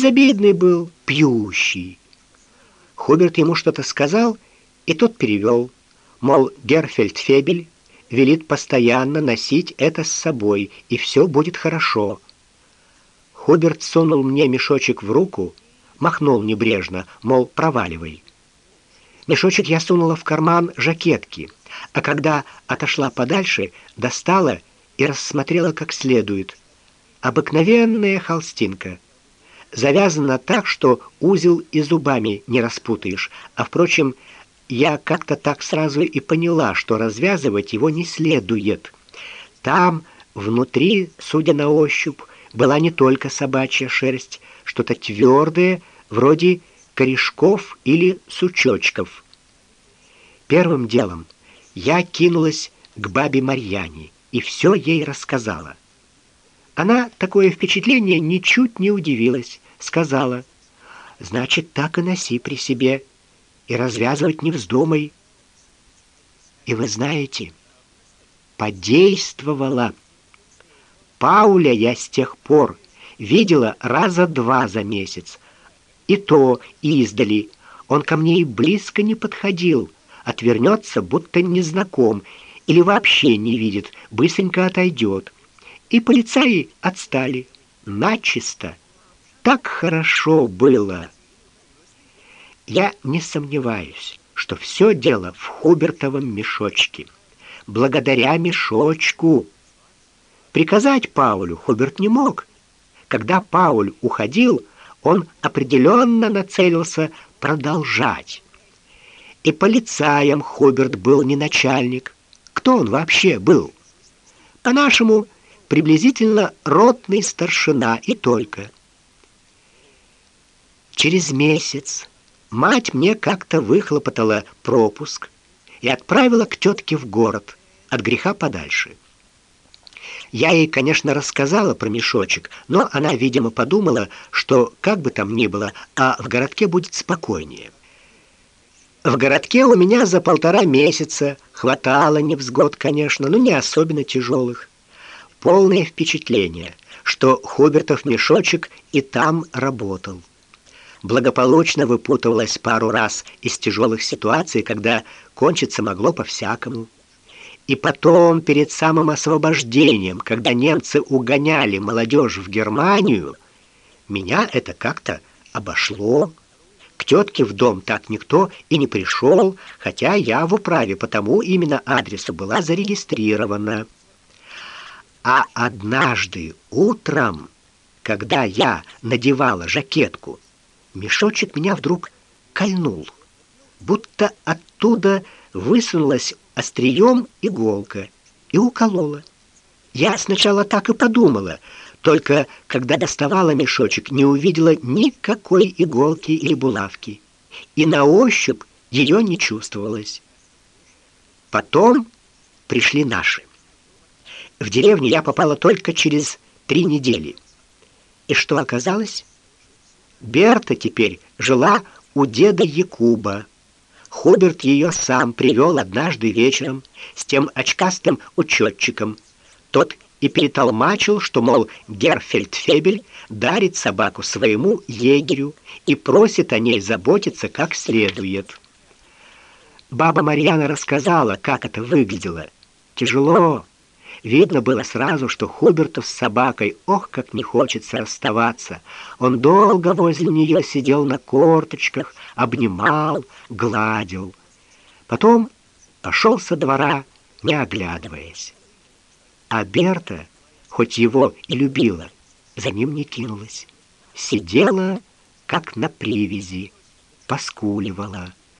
Безобидный был, пьющий. Хуберт ему что-то сказал, и тот перевел, мол, Герфельдфебель велит постоянно носить это с собой, и все будет хорошо. Хуберт сунул мне мешочек в руку, махнул небрежно, мол, проваливай. Мешочек я сунула в карман жакетки, а когда отошла подальше, достала и рассмотрела как следует. Обыкновенная холстинка. Завязана так, что узел и зубами не распутаешь. А впрочем, я как-то так сразу и поняла, что развязывать его не следует. Там внутри, судя на ощупь, была не только собачья шерсть, что-то твердое, вроде корешков или сучочков. Первым делом я кинулась к бабе Марьяне и все ей рассказала. Она такое впечатление ничуть не удивилась, сказала: "Значит, так и носи при себе и развязывать не вздумай". И вы знаете, подействовала. Пауля я с тех пор видела раза два за месяц. И то издали. Он ко мне и близко не подходил, отвернется, будто незнаком, или вообще не видит, быстренько отойдет. И полицаи отстали. Начисто. Так хорошо было. Я не сомневаюсь, что все дело в Хубертовом мешочке. Благодаря мешочку Приказать Паулю Хуберт не мог. Когда Пауль уходил, он определенно нацелился продолжать. И полицаем Хуберт был не начальник. Кто он вообще был? По-нашему, приблизительно ротный старшина и только. Через месяц мать мне как-то выхлопотала пропуск и отправила к тетке в город от греха подальше. Я ей, конечно, рассказала про мешочек, но она, видимо, подумала, что как бы там ни было, а в городке будет спокойнее. В городке у меня за полтора месяца хватало невзгод, конечно, но не особенно тяжелых. Полное впечатление, что Хубертов мешочек и там работал. Благополучно выпутывалась пару раз из тяжелых ситуаций, когда кончиться могло по-всякому. И потом, перед самым освобождением, когда немцы угоняли молодежь в Германию, меня это как-то обошло. К тетке в дом так никто и не пришел, хотя я в управе, потому именно адресу была зарегистрирована. А однажды утром, когда я надевала жакетку, мешочек меня вдруг кольнул, будто оттуда высунулась острием иголка и уколола. Я сначала так и подумала, только когда доставала мешочек, не увидела никакой иголки или булавки, и на ощупь ее не чувствовалось. Потом пришли наши. В деревню я попала только через три недели. И что оказалось? Берта теперь жила у деда Якуба. Хуберт ее сам привел однажды вечером с тем очкастым учетчиком. Тот и перетолмачил, что, мол, Герфельдфебель дарит собаку своему егерю и просит о ней заботиться как следует. Баба Марьяна рассказала, как это выглядело. Тяжело. Видно было сразу, что Хуберту с собакой, ох, как не хочется расставаться. Он долго возле нее сидел на корточках, обнимал, гладил. Потом пошел со двора, не оглядываясь. А Берта, хоть его и любила, за ним не кинулась. Сидела, как на привязи, поскуливала.